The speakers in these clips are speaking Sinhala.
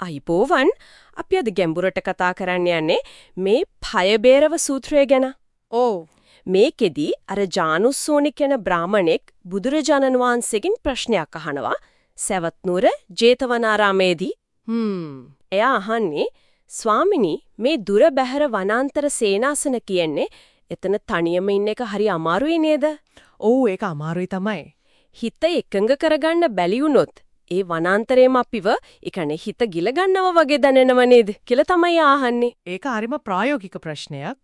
අයිබෝවන් අපි අද ගැඹුරට කතා කරන්න යන්නේ මේ භයබේරව සූත්‍රය ගැන. ඔව්. මේකෙදි අර ජානුස්සෝනි කියන බ්‍රාහමණෙක් බුදුරජාණන් වහන්සේගෙන් ප්‍රශ්නයක් අහනවා. සවැත් නුවර ජේතවනාරාමේදී. හ්ම්. එයා අහන්නේ ස්වාමිනී මේ දුර බැහැර වනාන්තර සේනාසන කියන්නේ එතන තනියම ඉන්න එක හරි අමාරුයි නේද? ඔව් ඒක අමාරුයි තමයි. හිත එකඟ කරගන්න බැලි වුණොත් ඒ වනාන්තරේම අපිව, ඒ කියන්නේ හිත ගිල ගන්නවා වගේ දැනෙනව නේද කියලා තමයි ආහන්නේ. ඒක හරිම ප්‍රායෝගික ප්‍රශ්නයක්.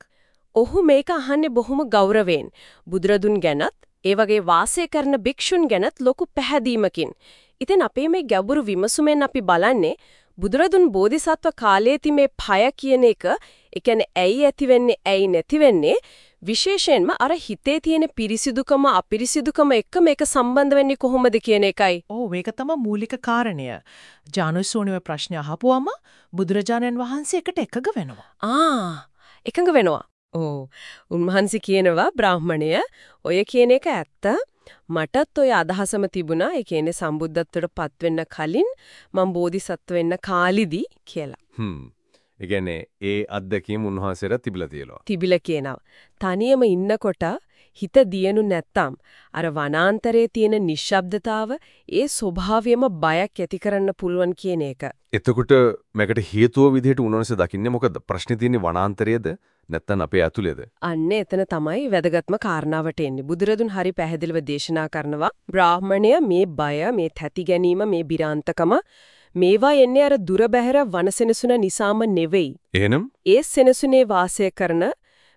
ඔහු මේක අහන්නේ බොහොම ගෞරවයෙන්. බුදුරදුන් ගැනත්, ඒ වගේ වාසය කරන භික්ෂුන් ගැනත් ලොකු පැහැදීමකින්. ඉතින් අපේ මේ ගැඹුරු විමසුමෙන් අපි බලන්නේ බුදුරදුන් බෝධිසත්ව කාලයේදී මේ භය කියන එක, ඒ කියන්නේ ඇයි ඇති වෙන්නේ, ඇයි නැති වෙන්නේ විශේෂයෙන්ම අර හිතේ තියෙන පිරිසිදුකම අපිරිසිදුකම එක්ක මේක සම්බන්ධ වෙන්නේ කොහොමද කියන එකයි. ඔව් ඒක තමයි මූලික කාරණය. ජානුස්සෝනිව ප්‍රශ්න අහපුවම බුදුරජාණන් වහන්සේ එකට එකග වෙනවා. ආ එකඟ වෙනවා. ඕ උන්වහන්සේ කියනවා බ්‍රාහ්මණය ඔය කියන එක ඇත්ත. මටත් ඔය අදහසම තිබුණා. ඒ කියන්නේ සම්බුද්ධත්වයට පත් වෙන්න කලින් මම බෝධිසත්ව වෙන්න කාලිදී කියලා. හ්ම්. ඒ කියන්නේ ඒ අත්දැකීම් උන්වහන්සේට තිබිලා තියෙනවා. තිබිලා කියනවා. තනියම ඉන්නකොට හිත දියනු නැත්තම් අර වනාන්තරයේ තියෙන නිශ්ශබ්දතාව ඒ ස්වභාවයම බයක් ඇති කරන්න පුළුවන් කියන එක. එතකොට මේකට හේතුව විදිහට උන්වහන්සේ දකින්නේ මොකද? ප්‍රශ්නේ තියෙන්නේ වනාන්තරයේද නැත්නම් අපේ ඇතුළේද? අන්න එතන තමයි වැදගත්ම කාරණාවට එන්නේ. බුදුරදුන් හරි පැහැදිලිව දේශනා කරනවා බ්‍රාහ්මණය මේ බය, මේ තැති ගැනීම, මේ බිරාන්තකම මේවා එන්නේ අර දුර බැහැර වනසෙනසුන නිසාම නෙවෙයි. එහෙනම් ඒ සෙනසුනේ වාසය කරන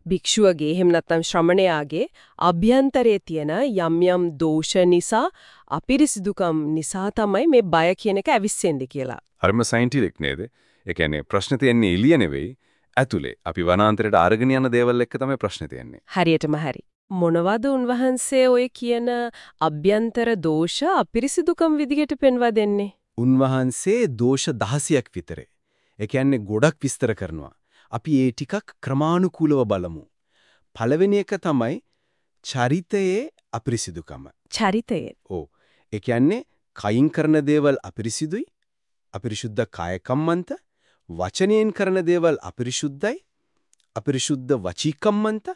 භික්ෂුවගේ එහෙම නැත්නම් ශ්‍රමණයාගේ අභ්‍යන්තරයේ තියෙන යම් යම් දෝෂ නිසා අපිරිසිදුකම් නිසා තමයි මේ බය කියන එක ඇවිස්සෙන්නේ කියලා. හරිම සයන්ටිෆික් නේද? ඒ කියන්නේ ප්‍රශ්නේ තියෙන්නේ එළිය නෙවෙයි ඇතුලේ. අපි වනාන්තරයට අරගෙන යන දේවල් එක්ක තමයි ප්‍රශ්නේ තියෙන්නේ. හරියටම හරි. මොනවද උන්වහන්සේ ඔය කියන අභ්‍යන්තර දෝෂ අපිරිසිදුකම් විදිහට පෙන්වා දෙන්නේ? උන්වහන්සේ දෝෂ 16ක් විතරේ. ඒ කියන්නේ ගොඩක් විස්තර කරනවා. අපි ඒ ටිකක් ක්‍රමානුකූලව බලමු. පළවෙනි එක තමයි චරිතයේ අපිරිසිදුකම. චරිතය. ඔව්. ඒ කියන්නේ කයින් කරන දේවල් අපිරිසිදුයි, අපිරිසුද්ධ කාය කම්මන්ත, වචනයෙන් කරන දේවල් අපිරිසුද්ධයි, අපිරිසුද්ධ වචී කම්මන්ත,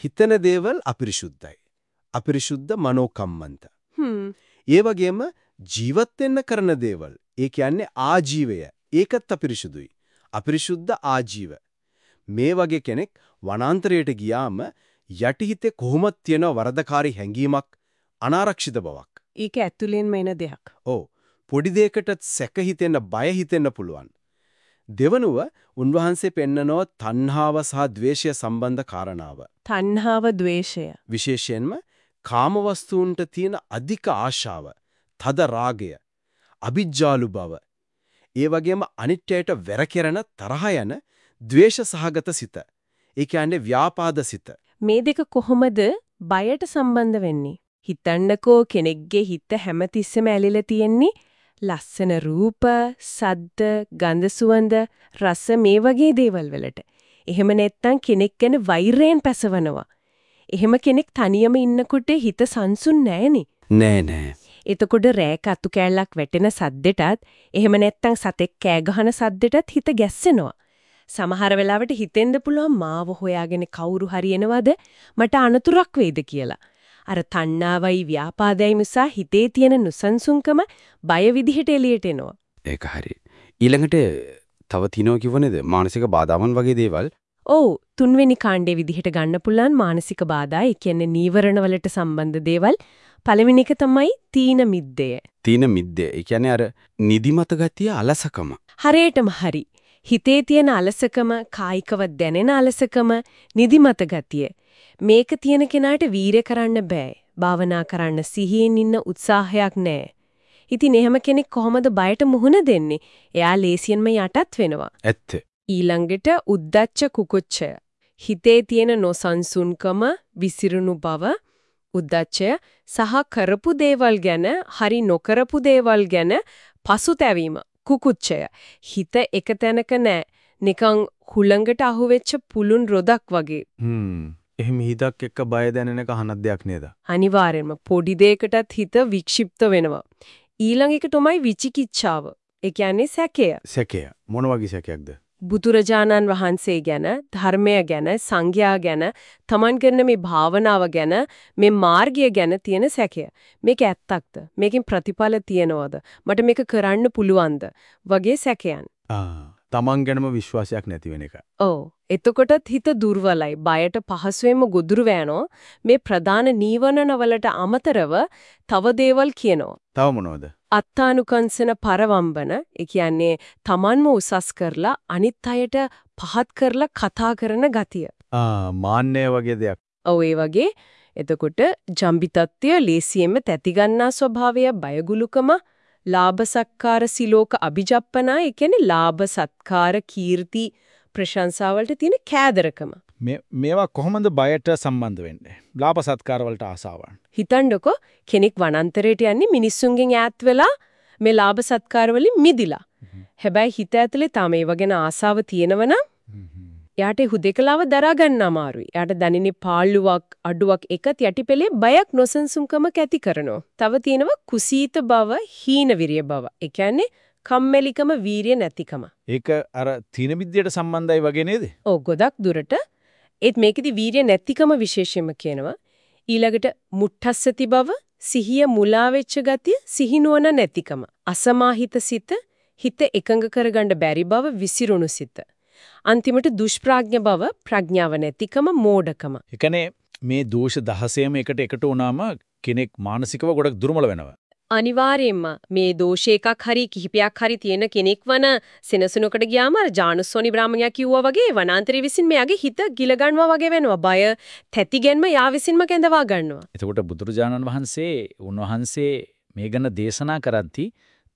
හිතන දේවල් අපිරිසුද්ධයි. අපිරිසුද්ධ මනෝ කම්මන්ත. හ්ම්. ඒ වගේම ජීවත් වෙන්න කරන දේවල්, ඒ කියන්නේ ආජීවය, ඒකත් අපිරිසුදුයි. අපිරිසුද්ධ ආජීව. මේ වගේ කෙනෙක් වනාන්තරයට ගියාම යටිහිතේ කොහොමද තියෙන වරදකාරී හැඟීමක් අනාරක්ෂිත බවක්. ඒක ඇතුලෙන්ම එන දෙයක්. ඔව්. පොඩි දෙයකටත් සැක හිතෙන්න බය හිතෙන්න පුළුවන්. දෙවනුව උන්වහන්සේ පෙන්නනෝ තණ්හාව සහ ද්වේෂය සම්බන්ධ කාරණාව. තණ්හාව, ద్వේෂය. විශේෂයෙන්ම කාමවස්තුන්ට තියෙන අධික ආශාව, තද රාගය, අ비ජ්ජාලු බව. ඒ වගේම අනිත්‍යයට වැරකෙරන තරහ යන ද්වේෂ සහගත සිත. ඒ කියන්නේ ව්‍යාපාද සිත. මේ දෙක කොහොමද බයට සම්බන්ධ වෙන්නේ? හිතන්නකෝ කෙනෙක්ගේ හිත හැමතිස්සෙම ඇලිලා තියෙන්නේ ලස්සන රූප, සද්ද, ගන්ධ සුවඳ, රස මේ වගේ දේවල් වලට. එහෙම නැත්නම් කෙනෙක් ගැන වෛරයෙන් පැසවනවා. එහෙම කෙනෙක් තනියම ඉන්නකොට හිත සංසුන් නැහෙනේ. නෑ නෑ. එතකොට රෑක අතු කෑල්ලක් වැටෙන සද්දෙටත් එහෙම නැත්නම් සතෙක් කෑ ගහන සද්දෙටත් හිත ගැස්සෙනවා. සමහර වෙලාවට හිතෙන්න පුළුවන් මාව හොයාගෙන කවුරු හරි එනවද මට අනතුරක් වෙයිද කියලා. අර තණ්හාවයි ව්‍යාපාදයයි නිසා හිතේ තියෙන නුසන්සුන්කම බය විදිහට එළියට එනවා. ඒක හරි. ඊළඟට තව තිනෝ කිව්වනේද මානසික බාධාවන් වගේ දේවල් ඔව් තුන්වෙනි කාණ්ඩේ විදිහට ගන්න පුළුවන් මානසික බාධා ඒ කියන්නේ නීවරණ වලට සම්බන්ධ දේවල් පළවෙනි එක තමයි තීන මිද්දය. තීන මිද්දේ. ඒ කියන්නේ අර නිදිමත ගතිය අලසකම. හරියටම හරි. හිතේ තියෙන අලසකම, කායිකව දැනෙන අලසකම, නිදිමත ගතිය. මේක තියෙන කෙනාට වීරය කරන්න බෑ. භාවනා කරන්න සිහියෙන් ඉන්න උත්සාහයක් නැහැ. ඉතින් එහෙම කෙනෙක් කොහොමද බයට මුහුණ දෙන්නේ? එයා ලේසියෙන්ම යටත් වෙනවා. ඇත්ත. ඊළඟට උද්දච්ච කුකුච්චය. හිතේ තියෙන නොසන්සුන්කම, විසිරුණු බව, උද්දච්චය සහ කරපු දේවල් ගැන, හරි නොකරපු දේවල් ගැන පසුතැවීම, කුකුච්චය. හිත එක තැනක නැහැ. නිකන් හුළඟට අහුවෙච්ච පුළුන් රොදක් වගේ. හ්ම්. එහෙම හිතක් එක්ක බය දැනෙන එක අහනක් දෙයක් නේද? අනිවාර්යෙන්ම පොඩි දෙයකටත් හිත වික්ෂිප්ත වෙනවා. ඊළඟ එක තමයි විචිකිච්ඡාව. ඒ කියන්නේ සැකය. සැකය. මොන වගේ සැකයක්ද? බුදුරජාණන් වහන්සේ ගැන, ධර්මය ගැන, සංඝයා ගැන, තමන් කරන මේ භාවනාව ගැන, මේ මාර්ගය ගැන තියෙන සැකය. මේක ඇත්තක්ද? මේකෙන් ප්‍රතිඵල තියනවද? මට මේක කරන්න පුළුවන්ද? වගේ සැකයන්. ආ තමන් ගැනම විශ්වාසයක් නැති වෙන එක. ඔව්. එතකොටත් හිත දුර්වලයි. බයට පහසුවෙන්ම ගොදුරු වෙනෝ මේ ප්‍රධාන නීවරණ වලට අමතරව තව දේවල් කියනවා. තව මොනවද? අත්තානුකංසන පරවම්බන ඒ කියන්නේ Tamanම උසස් කරලා අනිත් අයට පහත් කරලා කතා කරන ගතිය. ආ මාන්නය වගේ දෙයක්. ඔව් ඒ වගේ එතකොට ජම්බිතත්වය ලේසියෙන්ම තැති ගන්නා ස්වභාවය බයගුලුකම ලාභ සත්කාර සිලෝක අභිජප්පනා ඒ කියන්නේ ලාභ සත්කාර කීර්ති ප්‍රශංසා වලට තියෙන කෑදරකම. මේ මේවා කොහොමද බයට සම්බන්ධ වෙන්නේ? ලාභ සත්කාර වලට ආසාවන්. හිතන්නකෝ කෙනෙක් වනාන්තරයට යන්නේ මිනිස්සුන්ගෙන් ඈත් වෙලා මේ ලාභ සත්කාර වලින් මිදිලා. හැබැයි හිත ඇතුලේ තාම ඒ වගේන ආසාව තියෙනවනම් එයාට හුදේකලාව දරා ගන්න අමාරුයි. එයාට දැනෙන්නේ පාළුවක් අඩුවක් එකත් යටිපෙලේ බයක් නොසන්සුන්කමක් ඇති කරනවා. තව තියෙනවා කුසීත බව, හීන විරිය බව. ඒ කියන්නේ කම්මැලිකම, වීරිය නැතිකම. ඒක අර තීන මිද්දයට සම්බන්ධයි වගේ නේද? ඔව් ගොඩක් දුරට ඒත් මේකෙදි වීරිය නැතිකම විශේෂයෙන්ම කියනවා. ඊළඟට මුට්ටස්සති බව, සිහිය මුලා වෙච්ච ගතිය, සිහිනුවන නැතිකම. අසමාහිත සිත, හිත එකඟ කරගන්න බැරි බව, විසිරුණු සිත. අන්තිමට දුෂ්ප්‍රඥ බව, ප්‍රඥාව නැතිකම, මෝඩකම. ඒ මේ දෝෂ 16ම එකට එකතු වුණාම කෙනෙක් මානසිකව ගොඩක් දුර්වල වෙනවා. අනිවාර්යයෙන්ම මේ දෝෂ එකක් හරි කිහිපයක් හරි තියෙන කෙනෙක් වන සෙනසුනකට ගියාම අර ජානුස්සෝනි බ්‍රාහ්මණයා කිව්වා වගේ වනාන්තරي විසින් මෙයාගේ හිත ගිල ගන්නවා වගේ වෙනවා. බය තැතිගෙන්ම යා විසින්ම කැඳවා ගන්නවා. එතකොට බුදුරජාණන් වහන්සේ උන්වහන්සේ මේ ගැන දේශනා කරද්දී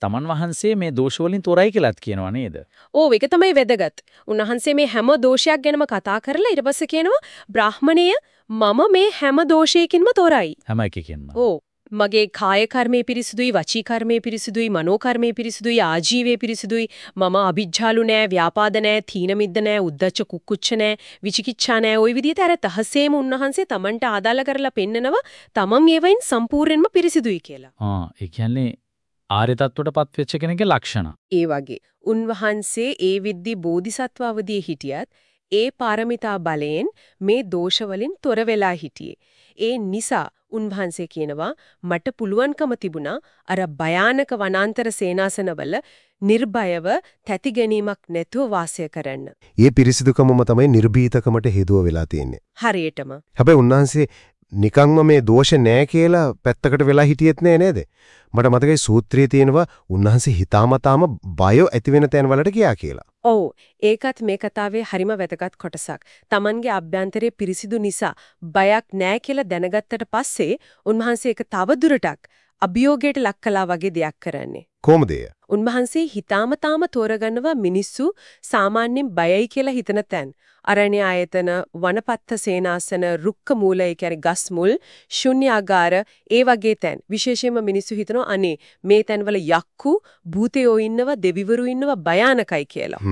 තමන් වහන්සේ මේ දෝෂ වලින් තොරයි කියලාත් කියනවා නේද? ඕ ඒක තමයි වැදගත්. උන්වහන්සේ මේ හැම දෝෂයක් ගැනම කතා කරලා ඊට පස්සේ කියනවා බ්‍රාහ්මණය මම මේ හැම දෝෂයකින්ම තොරයි. හැම එකකින්ම. ඕ මගේ කාය කර්මයේ පිරිසුදුයි වචී කර්මයේ පිරිසුදුයි මනෝ කර්මයේ පිරිසුදුයි ආජීවයේ පිරිසුදුයි මම අභිජ්ජාලු නෑ ව්‍යාපාද නෑ තීන මිද්ද නෑ උද්දච්ච කුක්කුච්ච නෑ විචිකිච්ඡා නෑ ওই විදිහට අර තහසේම උන්වහන්සේ Tamanට ආදාළ කරලා පෙන්නනවා තමන් ඒවයින් සම්පූර්ණයෙන්ම පිරිසිදුයි කියලා. ආ ඒ කියන්නේ ආර්ය තත්වයටපත් වෙච්ච කෙනෙක්ගේ ලක්ෂණ. ඒ වගේ උන්වහන්සේ ඒ විද්දි බෝධිසත්ව අවදියේ හිටියත් ඒ පාරමිතා බලයෙන් මේ දෝෂ වලින් තොර වෙලා හිටියේ. ඒ නිසා උන්වහන්සේ කියනවා මට පුළුවන්කම තිබුණා අර භයානක වනාන්තර සේනාසනවල නිර්භයව තැති ගැනීමක් නැතුව වාසය කරන්න. ඒ පිරිසිදුකමම තමයි නිර්භීතකමට හේතුව වෙලා තියෙන්නේ. හරියටම. හැබැයි උන්වහන්සේ නිකන්ම මේ දෝෂ නෑ කියලා පැත්තකට වෙලා හිටියෙත් නෑ නේද? මට මතකයි සූත්‍රයේ තියෙනවා උන්වහන්සේ හිතාමතාම බය ඇති වෙන තැන් වලට ගියා කියලා. ඔව් ඒකත් මේ කතාවේ හරිම වැදගත් කොටසක්. Tamanගේ අභ්‍යන්තරයේ පිරිසිදු නිසා බයක් නෑ කියලා දැනගත්තට පස්සේ උන්වහන්සේ ඒක තව දුරටත් අභියෝගයට ලක් කළා වගේ දෙයක් කරන්නේ. කොහොමද එය? උන්වහන්සේ හිතාමතාම තෝරගන්නවා මිනිස්සු සාමාන්‍යයෙන් බයයි කියලා හිතන තැන්. අරණ්‍ය ආයතන, වනපත්ත සේනාසන, රුක්ක මූල, ඒ කියන්නේ ගස් මුල්, ශුන්‍යාගාර, ඒ වගේ තැන්. විශේෂයෙන්ම මිනිස්සු හිතනවා අනේ මේ තැන්වල යක්කු, භූතයෝ ඉන්නවා, දෙවිවරු ඉන්නවා භයානකයි කියලා.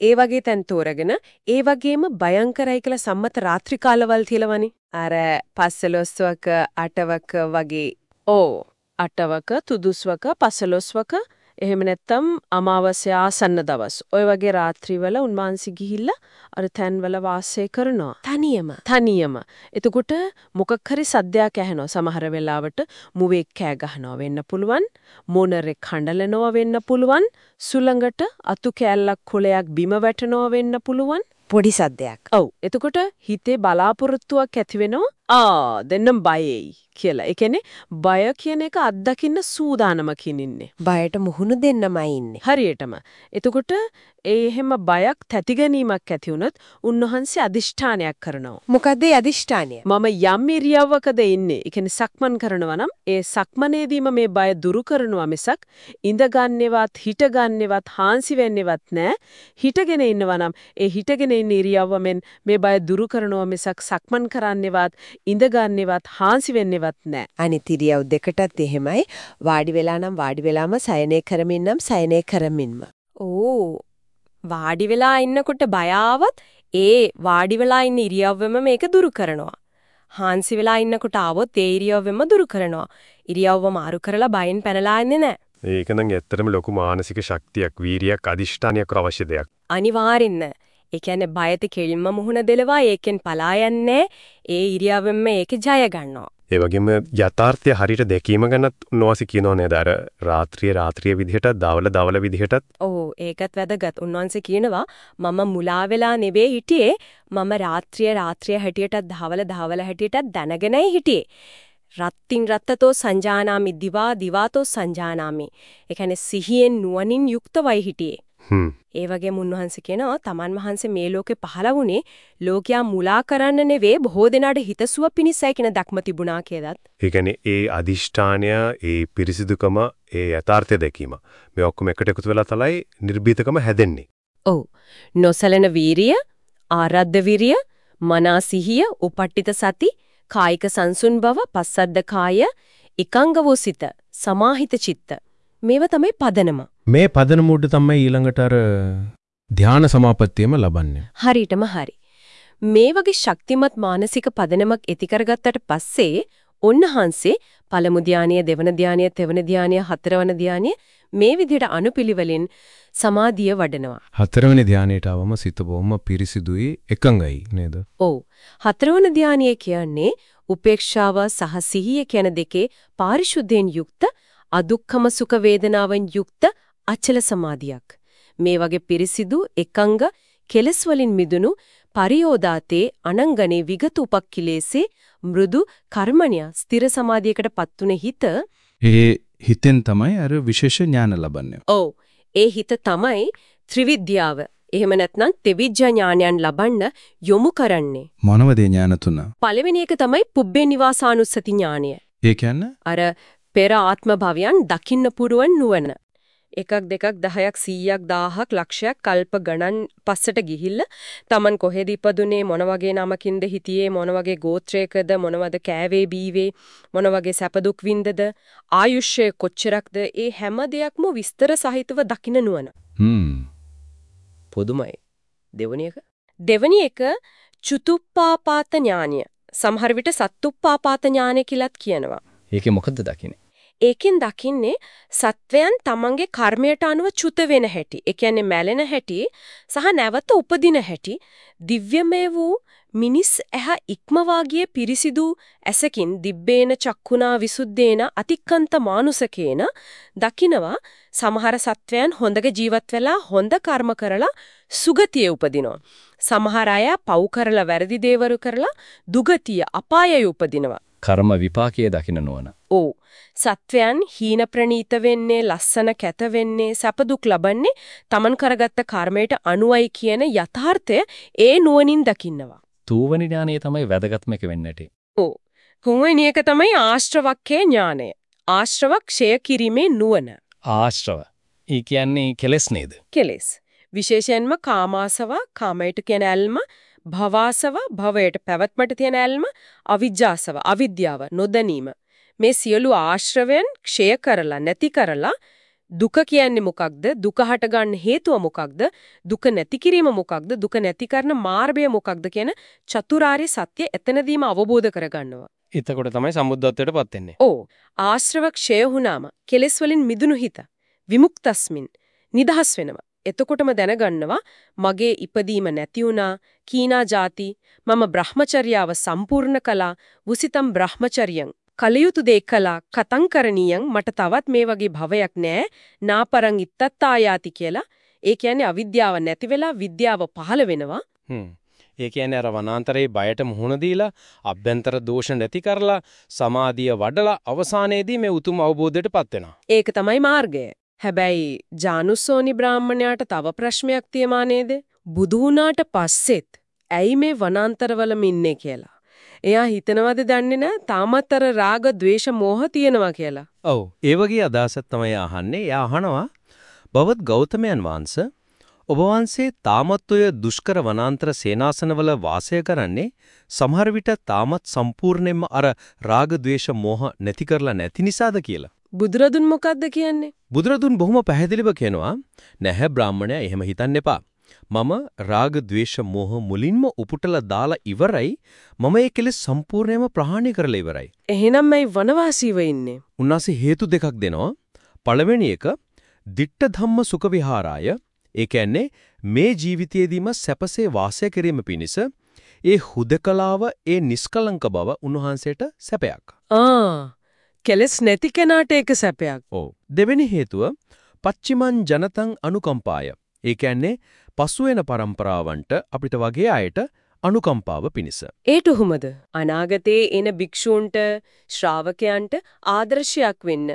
ඒ වගේ තැන් තෝරගෙන ඒ වගේම භයංකරයි කියලා සම්මත රාත්‍රී කාලවල් තියලවනේ. අර පස්සලොස්වක අටවක වගේ. ඕ අටවක තුදුස්වක පසලොස්වක එහෙම නැත්නම් අමාවස්‍යා ආසන්න දවස්. ওই වගේ රාත්‍රිවල උන්වහන්සේ ගිහිල්ලා අර තැන්වල වාසය කරනවා. තනියම. තනියම. එතකොට මොකක් හරි සද්දයක් ඇහෙනවා. සමහර වෙලාවට මුවෙක් කෑ ගහනවා වෙන්න පුළුවන්. මොනරෙක් හඬලනවා වෙන්න පුළුවන්. සුළඟට අතු කෑල්ලක් කොලයක් බිම වැටෙනවා වෙන්න පුළුවන්. පොඩි සද්දයක්. ඔව්. එතකොට හිතේ බලාපොරොත්තුවක් ඇති වෙනවා. ආ දෙන්නම් බයයි කියලා. ඒ කියන්නේ බය කියන එක අත්දකින්න සූදානමකින් ඉන්නේ. බයට මුහුණ දෙන්නමයි ඉන්නේ. හරියටම. එතකොට ඒ එහෙම බයක් තැති ගැනීමක් ඇති වුණොත් උන්වහන්සේ අදිෂ්ඨානයක් කරනවා. මොකද ඒ අදිෂ්ඨානය? මම යම් ඉරියව්වකද ඉන්නේ. ඒ කියන්නේ සක්මන් කරනවා නම් ඒ සක්මනේදීම මේ බය දුරු කරනවා මිසක් ඉඳ ගන්නෙවත් හිට ගන්නෙවත් හාන්සි වෙන්නෙවත් නෑ. හිටගෙන ඉන්නවා නම් ඒ හිටගෙන ඉන්න ඉරියව්වමෙන් මේ බය දුරු කරනවා මිසක් සක්මන් කරන්නෙවත් ඉඳ ගන්නෙවත් හාන්සි වෙන්නෙවත් නෑ. අනිත් ඉරියව් දෙකටත් එහෙමයි වාඩි වෙලා නම් වාඩි වෙලාම සයනේ කරමින් නම් සයනේ කරමින්ම. ඕ වාඩි වෙලා ඉන්නකොට බය ආවත් ඒ වාඩි වෙලා ඉන්න ඉරියව්වෙම මේක දුරු කරනවා. හාන්සි වෙලා ඉන්නකොට ආවොත් ඒ ඉරියව්වෙම දුරු කරනවා. ඉරියව්ව මාරු කරලා බයෙන් පැනලා ඉන්නේ නැහැ. ඒක නම් ඇත්තටම ලොකු මානසික ශක්තියක්, වීරියක්, අදිෂ්ඨානයක් අවශ්‍ය දෙයක්. අනිවාර්යෙන්ම. ඒ කියන්නේ බයත කෙලින්ම මුහුණ දෙලවා ඒකෙන් පලා යන්නේ ඒ ඉරියව්වෙන්ම ඒක ජය ගන්නවා. ඒ වගේම යථාර්ථය හරියට දැකීම ගැනත් උන්වහන්සේ කියනවා නේද? අර රාත්‍රිය රාත්‍රිය විදිහට, දවල දවල විදිහටත් ඔව් ඒකත් වැදගත්. උන්වහන්සේ කියනවා මම මුලා වෙලා නෙවෙයි හිටියේ. මම රාත්‍රිය රාත්‍රිය හැටියටත් දහවල දහවල හැටියටත් දැනගෙනයි හිටියේ. රත්තින් රත්තතෝ සංජානාමි දිවා දිවාතෝ සංජානාමි. ඒ කියන්නේ සිහියෙන් නුවණින් යුක්තවයි හිටියේ. හ්ම්. ඒ වගේම උන්වහන්සේ කියනවා තමන් වහන්සේ මේ ලෝකේ පහළ වුණේ ලෝකයා මුලා කරන්න නෙවෙයි බොහෝ දෙනාට හිතසුව පිණිසයි කියන දක්ම තිබුණා කියලාත්. ඒ කියන්නේ ඒ අදිෂ්ඨානය, ඒ පිරිසිදුකම, ඒ යථාර්ථය දැකීම. මේ ඔක්කොම එකට එකතු වෙලා තමයි නිර්භීතකම හැදෙන්නේ. ඔව්. නොසලෙන වීරිය, ආරද්ධ විරිය, මනා සිහිය, උපට්ඨිත සති, කායික සංසුන් බව, පස්සද්ද කාය, එකංග වූ සිත, සමාහිත චිත්ත. මේව තමයි පදනම. මේ පදනම උඩ තමයි ඊළඟට අර ධානා සමාපත්තියම ලබන්නේ. හරියටම හරි. මේ වගේ ශක්තිමත් මානසික පදනමක් ඇති කරගත්තට පස්සේ උන්වහන්සේ පළමු ධානය, දෙවන ධානය, තෙවන ධානය, හතරවන ධානය මේ විදිහට අනුපිළිවෙලින් සමාධිය වඩනවා. හතරවෙනි ධානයට આવම සිත බොහොම පිරිසිදුයි එකඟයි නේද? ඔව්. හතරවන ධානය කියන්නේ උපේක්ෂාව සහ සිහිය කියන දෙකේ පාරිශුද්ධයෙන් යුක්ත අදුක්කම සුඛ වේදනාවෙන් යුක්ත අචල සමාධියක්. මේ වගේ පිරිසිදු එකංග කෙලස් වලින් මිදුණු පරියෝදාතේ අනංගනේ විගත උපක්ඛිලේසේ මෘදු කර්මණ්‍ය ස්ථිර සමාධියකට පත්තුනේ හිත ඒ හිතෙන් තමයි අර විශේෂ ඥාන ලබන්නේ. ඔව් ඒ හිත තමයි ත්‍රිවිද්‍යාව එහෙම නැත්නම් තෙවිජ්ජා ඥානයන් ලබන්න යොමු කරන්නේ. මොනවද ඥාන තුන? පළවෙනි එක තමයි පුබ්බේ නිවාසානුස්සති ඥානය. ඒ කියන්නේ අර පෙර ආත්ම භවයන් දකින්න පුරුවන් නුවණ. එකක් දෙකක් 10ක් 100ක් 1000ක් ලක්ෂයක් කල්ප ගණන් පස්සට ගිහිල්ලා Taman කොහෙද ඉපදුනේ මොන වගේ නමකින්ද හිටියේ මොන වගේ ගෝත්‍රයකද මොනවද කෑවේ බීවේ මොන වගේ සැප දුක් වින්දද ආයුෂ්‍ය කොච්චරක්ද ඒ හැම දෙයක්ම විස්තර සහිතව දකින්න නුවණ. හ්ම්. පොදුමයි. දෙවනි එක දෙවනි එක චුතුප්පාපාත ඥානය. සමහර විට සත්තුප්පාපාත ඥානය කියලාත් කියනවා. ඒකේ මොකද්ද දකින්නේ? ඒකෙන් දකින්නේ සත්වයන් තමන්ගේ කර්මයට අනුව චුත වෙන හැටි. ඒ කියන්නේ මැලෙන හැටි සහ නැවත උපදින හැටි දිව්‍යමය වූ මිනිස් ඇහ ඉක්මවාගිය පිරිසිදු ඇසකින් දිබ්බේන චක්කුණා විසුද්ධේන අතික්කන්ත මානුසකේන දකිනවා සමහර සත්වයන් හොඳක ජීවත් වෙලා හොඳ කර්ම කරලා සුගතියේ උපදිනවා. සමහර අය පව් කරලා වැරදි දේවරු කරලා දුගතිය අපායයේ උපදිනවා. කර්ම විපාකයේ දකින්න නොවන. ඔව්. සත්වයන් හීන ප්‍රනීත වෙන්නේ, ලස්සන කැත වෙන්නේ, සැප දුක් ලබන්නේ Taman කරගත්ත කර්මයට අනුවයි කියන යථාර්ථය ඒ නුවණින් දකින්නවා. තූවනි ඥානය තමයි වැදගත්ම එක වෙන්නට. ඔව්. තුන්වෙනි එක තමයි ආශ්‍රවක්ඛේ ඥානය. ආශ්‍රවක් ක්ෂය කිරීමේ නුවණ. ආශ්‍රව. ඊ කියන්නේ කෙලස් නේද? කෙලෙස්. විශේෂයෙන්ම කාමාසව, කාමයට කියන ඇල්ම, භවාසව, භවයට පැවැත්මට තියෙන ඇල්ම, අවිජ්ජාසව, අවිද්‍යාව, නොදැනීම. මේ සියලු ආශ්‍රවයන් ක්ෂය කරලා නැති කරලා දුක කියන්නේ මොකක්ද? දුක හටගන්න හේතුව මොකක්ද? දුක නැති කිරීම මොකක්ද? දුක නැති කරන මාර්ගය මොකක්ද කියන චතුරාර්ය සත්‍ය එතනදීම අවබෝධ කරගන්නවා. එතකොට තමයි සම්බුද්ධත්වයටපත් වෙන්නේ. ඕ ආශ්‍රව ක්ෂය වුණාම කෙලෙස් වලින් මිදුණු හිත විමුක්තස්මින් නිදහස් වෙනවා. එතකොටම දැනගන්නවා මගේ ඉපදීම නැති වුණා කීනා ಜಾති මම බ්‍රහ්මචර්යාව සම්පූර්ණ කළා වුසිතම් බ්‍රහ්මචර්යං කලයුතු දේ කළා කතංකරණීයං මට තවත් මේ වගේ භවයක් නෑ නාපරං ඉත්තත්තායාති කියලා ඒ කියන්නේ අවිද්‍යාව නැති වෙලා විද්‍යාව පහළ වෙනවා. ඒ කියන්නේ අර වනාන්තරයේ බයට මුහුණ දීලා අභ්‍යන්තර දෝෂ නැති කරලා සමාධිය වඩලා අවසානයේදී මේ උතුම් අවබෝධයටපත් වෙනවා. ඒක තමයි මාර්ගය. හැබැයි ජානුසෝනි බ්‍රාහ්මණයාට තව ප්‍රශ්නයක් තියෙමා නේද? බුදු වුණාට පස්සෙත් ඇයි මේ වනාන්තරවලම ඉන්නේ කියලා. එයා හිතනවද දන්නේ නැහැ තාමත් අර රාග, ద్వේෂ, මෝහ තියෙනවා කියලා. ඔව්. ඒ වගේ අදහසක් තමයි අහන්නේ. එයා අහනවා "බවත් ගෞතමයන් වහන්සේ ඔබ වහන්සේ තාමත් ඔය දුෂ්කර වනාන්තර සේනාසනවල වාසය කරන්නේ සමහර විට තාමත් සම්පූර්ණයෙන්ම අර රාග ద్వේෂ මෝහ නැති කරලා නැති නිසාද කියලා. බුදුරදුන් මොකද්ද කියන්නේ? බුදුරදුන් බොහොම පැහැදිලිව කියනවා නැහැ බ්‍රාහ්මණයා එහෙම හිතන්න එපා. මම රාග, ద్వේෂ, මෝහ මුලින්ම උපුටලා දාලා ඉවරයි. මම ඒ කෙලෙස් සම්පූර්ණයෙන්ම ප්‍රහාණය කරලා ඉවරයි. එහෙනම් මේ වනවාසීව ඉන්නේ. උන්වහන්සේ හේතු දෙකක් දෙනවා. පළවෙනි එක ditta ධම්ම සුඛ විහාරාය ඒ කියන්නේ මේ ජීවිතයේදීම සැපසේ වාසය කිරීම පිණිස ඒ හුදකලාව ඒ නිස්කලංක බව උන්වහන්සේට සැපයක්. ආ කෙලස් නැති කෙනාට ඒක සැපයක්. ඔව්. දෙවෙනි හේතුව පච්චිමන් ජනතං අනුකම්පාය. ඒ කියන්නේ පසුවෙන પરම්පරාවන්ට අපිට වගේ අයට අනුකම්පාව පිණිස. ඒට උහුමද අනාගතයේ එන භික්ෂූන්ට ශ්‍රාවකයන්ට ආදර්ශයක් වෙන්න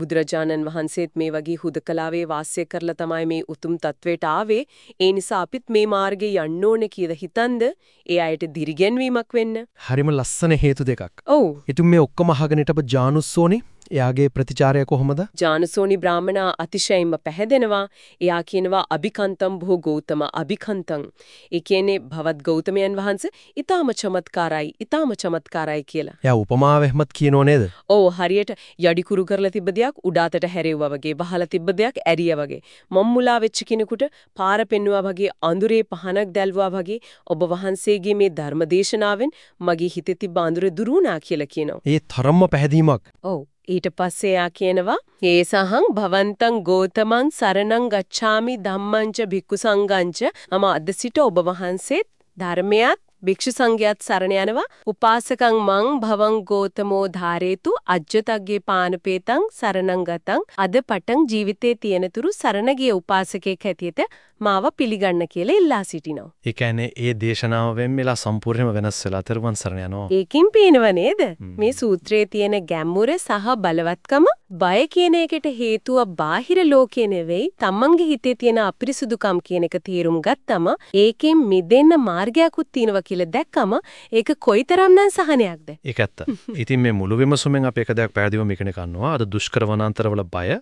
බුදුරජාණන් වහන්සේත් මේ වගේ හුදකලාවේ වාසය කරලා තමයි මේ උතුම් තත්වයට ආවේ. ඒ නිසා අපිත් මේ මාර්ගේ යන්න ඕනේ කියලා හිතනද ඒ අයට දිරිගැන්වීමක් වෙන්න? හරිම ලස්සන හේතු දෙකක්. ඔව්. ඉතින් මේ ඔක්කොම අහගෙන හිටපු ජානුස්සෝනි එයාගේ ප්‍රතිචාරය කොහොමද? ජානසෝනි බ්‍රාහමණා අතිශයින්ම පැහැදෙනවා. එයා කියනවා අභිකන්තම් භෝ ගෞතම අභිකන්තං. ඒ කියන්නේ භවත් ගෞතමයන් වහන්සේ ඊටාම චමත්කාරයි, ඊටාම චමත්කාරයි කියලා. එයා උපමාව එහෙමත් කියනෝ නේද? ඔව් හරියට යඩි කුරු කරලා තිබ්බ දෙයක් උඩාතට හැරෙව්වා වගේ, වහලා තිබ්බ දෙයක් ඇරියා වගේ. මම්මුලා වෙච්ච කෙනෙකුට පාර පෙන්නුවා වගේ, අඳුරේ පහනක් දැල්වුවා වගේ ඔබ වහන්සේගේ මේ ධර්මදේශනාවෙන් මගේ හිතේ තිබ්බ අඳුර දුරු වුණා කියලා කියනවා. ඒ තරම්ම පැහැදීමක්. ඔව් ඊට පස්සේ යා කියනවා "හේසහං භවන්තං ගෝතමං සරණං ගච්ඡාමි ධම්මංච භික්ඛු සංඝංච මම අද සිට ඔබ වහන්සේත් ධර්මයත් භික්ෂු සංඝයාත් සරණ යනවා උපාසකං මං භවං ගෝතමෝ ධාරේතු අජ්ජතග්ගේ පානපේතං සරණං ගතං අද පටන් ජීවිතේ තියෙනතුරු සරණ ගිය උපාසකෙක් හැටියට මාව පිළිගන්න කියලා ඉල්ලා සිටිනවා. ඒ කියන්නේ ඒ දේශනාව වෙම්මෙලා සම්පූර්ණයෙන්ම වෙනස් වෙලා තෙරුවන් සරණ යනවා. ඒකින් පේනව නේද? මේ සූත්‍රයේ තියෙන ගැඹුර සහ බලවත්කම බය කියන එකට හේතුව බාහිර ලෝකේ නෙවෙයි තමන්ගේ හිතේ තියෙන අපිරිසුදුකම් කියන එක තේරුම් ගත්තම ඒකෙන් මිදෙන්න මාර්ගයක්ත් තියෙනවා කියලා දැක්කම ඒක කොයිතරම්නම් සහනයක්ද? ඒක ඇත්ත. ඉතින් මේ මුළු විමසුමෙන් අපි එක දෙයක් පැහැදිලිවම ඉගෙන ගන්නවා. අද දුෂ්කර වනාන්තරවල බය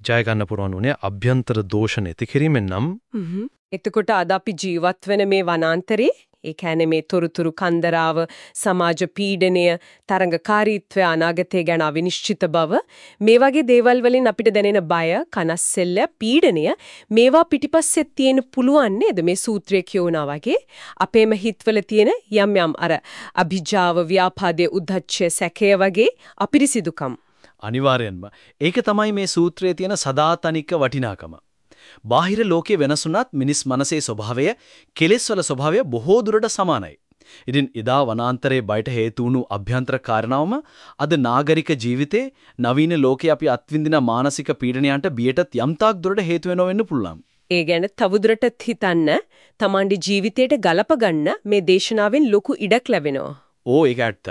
ජය ගන්න පුරුවන් උනේ අභ්‍යන්තර දෝෂ නැති කිරීමෙන් නම් එතකොට අද අපි ජීවත් වෙන මේ වනාන්තරේ ඒ කියන්නේ මේ තොරතුරු කන්දරාව සමාජ පීඩනය තරඟකාරීත්වය අනාගතය ගැන අවිනිශ්චිත බව මේ වගේ දේවල් වලින් අපිට දැනෙන බය කනස්සෙල්ල පීඩනය මේවා පිටිපස්සේ තියෙන පුළුවන් නේද මේ සූත්‍රය කියවනා වගේ අපේම හිතවල තියෙන යම් යම් අර අභිජාව ව්‍යාපාදයේ උද්ධච්චය සැකය වගේ අපිරිසිදුකම් අනිවාර්යෙන්ම. ඒක තමයි මේ සූත්‍රයේ තියෙන සදාතනික වටිනාකම. බාහිර ලෝකයේ වෙනසුණත් මිනිස් මනසේ ස්වභාවය, කෙලෙස් වල ස්වභාවය බොහෝ දුරට සමානයි. ඉතින් එදා වනාන්තරයේ බයට හේතු වුණු අභ්‍යන්තර කාරණාවම අද නාගරික ජීවිතේ නවීන ලෝකයේ අපි අත්විඳින මානසික පීඩනයන්ට බියටත් යම්තාක් දුරට හේතු වෙනව වෙන්න පුළුවන්. ඒ ගැන තවදුරටත් හිතන්න තමන්ගේ ජීවිතයට ගලප ගන්න මේ දේශනාවෙන් ලොකු ඉඩක් ලැබෙනවා. ඕ ඒක ඇත්ත.